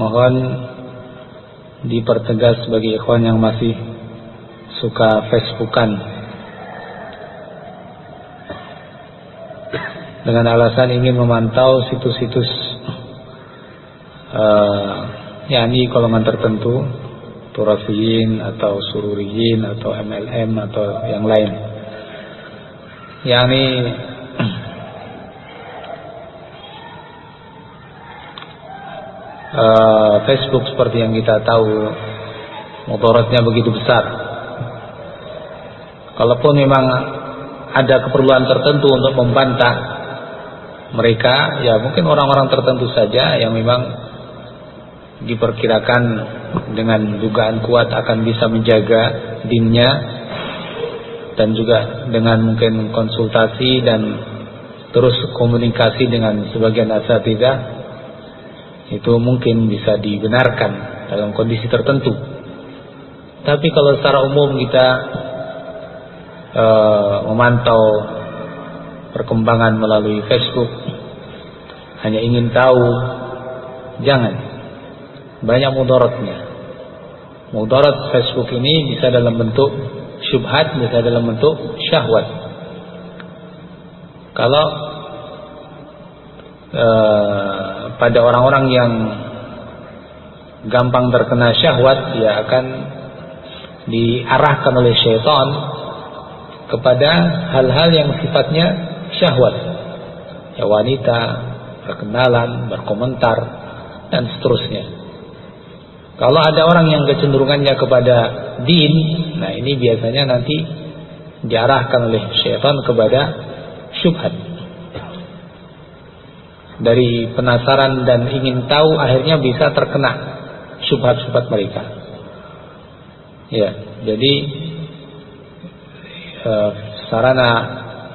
mohon dipertegas bagi ikhwan yang masih suka Facebookan. Dengan alasan ingin memantau situs-situs uh, yakni golongan tertentu turafiyin atau sururiyin atau MLM atau yang lain. Yakni uh, Facebook seperti yang kita tahu motorotnya begitu besar. Kalaupun memang ada keperluan tertentu untuk membantah mereka ya mungkin orang-orang tertentu saja yang memang diperkirakan dengan dugaan kuat akan bisa menjaga dinnya dan juga dengan mungkin konsultasi dan terus komunikasi dengan sebagian asatidah itu mungkin bisa dibenarkan dalam kondisi tertentu. Tapi kalau secara umum kita uh, memantau perkembangan melalui Facebook hanya ingin tahu jangan. Banyak mudaratnya. Mudarat Facebook ini bisa dalam bentuk syubhat bisa dalam bentuk syahwat. Kalau uh, pada orang-orang yang gampang terkena syahwat dia akan diarahkan oleh syaitan kepada hal-hal yang sifatnya syahwat. Ya wanita berkenalan berkomentar dan seterusnya. Kalau ada orang yang kecenderungannya kepada din nah ini biasanya nanti diarahkan oleh syaitan kepada syubhat dari penasaran dan ingin tahu akhirnya bisa terkena syubhat-syubhat mereka. Ya jadi uh, sarana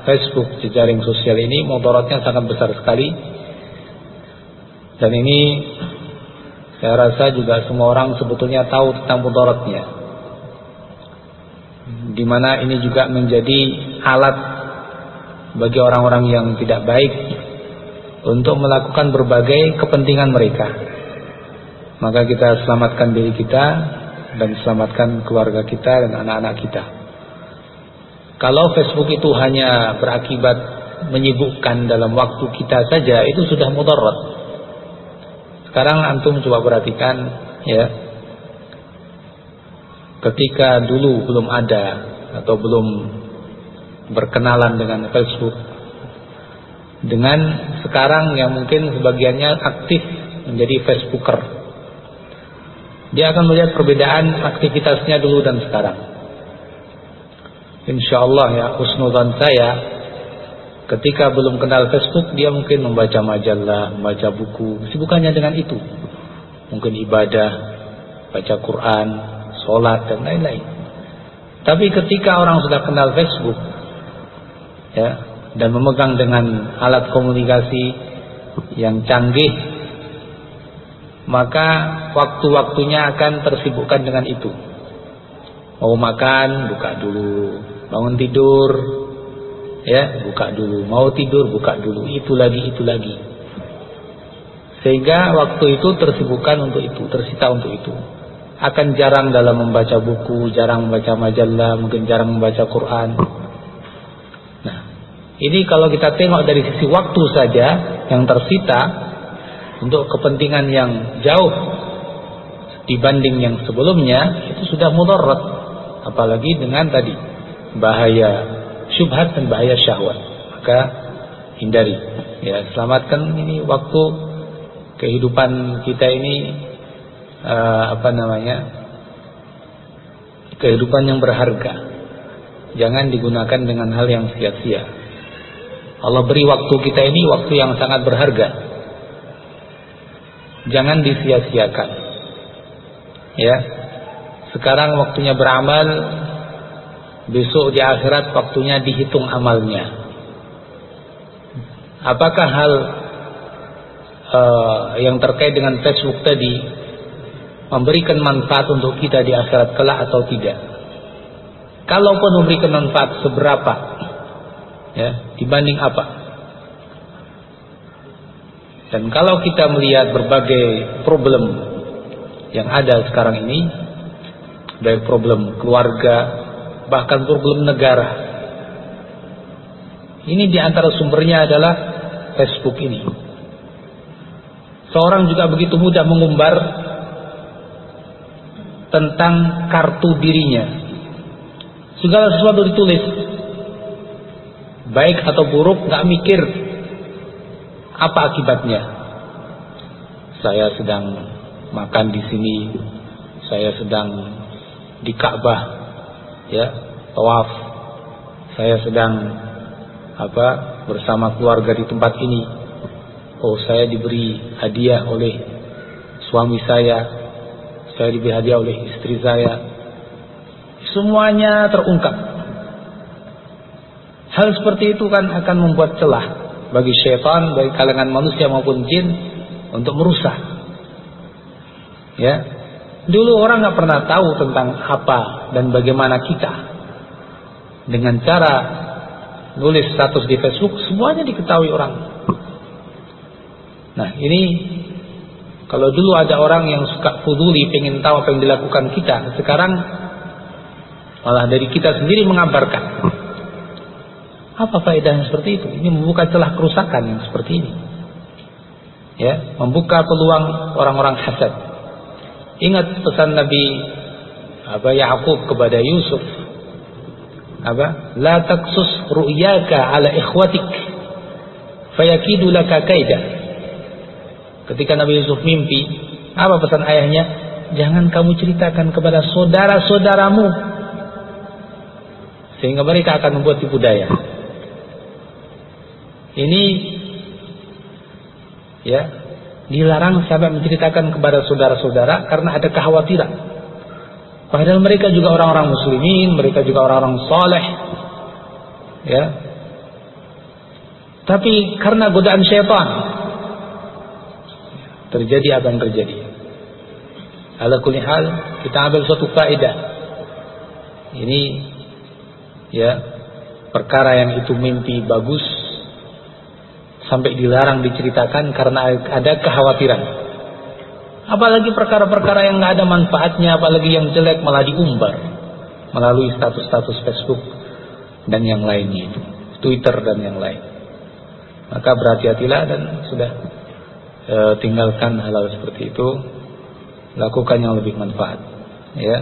Facebook jejaring sosial ini motorotnya sangat besar sekali. Dan ini saya rasa juga semua orang sebetulnya tahu tentang motorotnya di mana ini juga menjadi alat bagi orang-orang yang tidak baik untuk melakukan berbagai kepentingan mereka maka kita selamatkan diri kita dan selamatkan keluarga kita dan anak-anak kita kalau Facebook itu hanya berakibat menyibukkan dalam waktu kita saja, itu sudah mudarat. Sekarang antum coba perhatikan ya. Ketika dulu belum ada atau belum berkenalan dengan Facebook dengan sekarang yang mungkin sebagiannya aktif menjadi Facebooker. Dia akan melihat perbedaan aktivitasnya dulu dan sekarang. Insya Allah ya husnudan saya ketika belum kenal Facebook dia mungkin membaca majalah, membaca buku, sibukannya dengan itu. Mungkin ibadah, baca Quran, sholat dan lain-lain. Tapi ketika orang sudah kenal Facebook ya dan memegang dengan alat komunikasi yang canggih maka waktu-waktunya akan tersibukkan dengan itu. Mau makan, buka dulu. Bangun tidur ya buka dulu. Mau tidur buka dulu. Itu lagi itu lagi. Sehingga waktu itu tersibukkan untuk itu tersita untuk itu. Akan jarang dalam membaca buku jarang membaca majalah mungkin jarang membaca Quran ini kalau kita tengok dari sisi waktu saja yang tersita untuk kepentingan yang jauh dibanding yang sebelumnya itu sudah mudarat apalagi dengan tadi bahaya syubhat dan bahaya syahwat. Maka hindari. Ya, selamatkan ini waktu kehidupan kita ini uh, apa namanya? kehidupan yang berharga. Jangan digunakan dengan hal yang sia-sia. Allah beri waktu kita ini waktu yang sangat berharga. Jangan disia-siakan. Ya. Sekarang waktunya beramal, Besok di akhirat waktunya dihitung amalnya. Apakah hal uh, yang terkait dengan Facebook tadi memberikan manfaat untuk kita di akhirat kelak atau tidak? Kalaupun memberikan manfaat seberapa? Ya, dibanding apa? Dan kalau kita melihat berbagai problem yang ada sekarang ini baik problem keluarga bahkan problem negara ini di antara sumbernya adalah Facebook ini. Seorang juga begitu mudah mengumbar tentang kartu dirinya. Segala sesuatu ditulis baik atau buruk nggak mikir apa akibatnya. Saya sedang makan di sini saya sedang di Ka'bah ya tawaf. Saya sedang apa bersama keluarga di tempat ini. Oh saya diberi hadiah oleh suami saya saya diberi hadiah oleh istri saya. Semuanya terungkap hal seperti itu kan akan membuat celah bagi syaitan bagi kalangan manusia maupun jin untuk merusak ya Dulu orang nggak pernah tahu tentang apa dan bagaimana kita. Dengan cara nulis status di Facebook, semuanya diketahui orang. Nah ini kalau dulu ada orang yang suka peduli, pengen tahu apa yang dilakukan kita, sekarang malah dari kita sendiri mengabarkan. Apa faedahnya seperti itu? Ini membuka celah kerusakan yang seperti ini. Ya, membuka peluang orang-orang hasad. Ingat pesan Nabi apa Yakub kepada Yusuf. Apa? La taksus ru'yaka ala ikhwatik fayakidu laka kaida. Ketika Nabi Yusuf mimpi, apa pesan ayahnya? Jangan kamu ceritakan kepada saudara-saudaramu sehingga mereka akan membuat tipu daya. Ini ya Dilarang sahabat menceritakan kepada saudara-saudara karena ada kekhawatiran. Padahal mereka juga orang-orang muslimin, mereka juga orang-orang soleh. Ya. Tapi karena godaan syaitan terjadi yang terjadi. Ala kulli hal kita ambil suatu faedah. Ini ya perkara yang itu mimpi bagus sampai dilarang diceritakan karena ada kekhawatiran. Apalagi perkara-perkara yang nggak ada manfaatnya, apalagi yang jelek malah diumbar melalui status-status Facebook dan yang lainnya itu, Twitter dan yang lain. Maka berhati-hatilah dan sudah e, tinggalkan hal-hal seperti itu, lakukan yang lebih manfaat. Ya,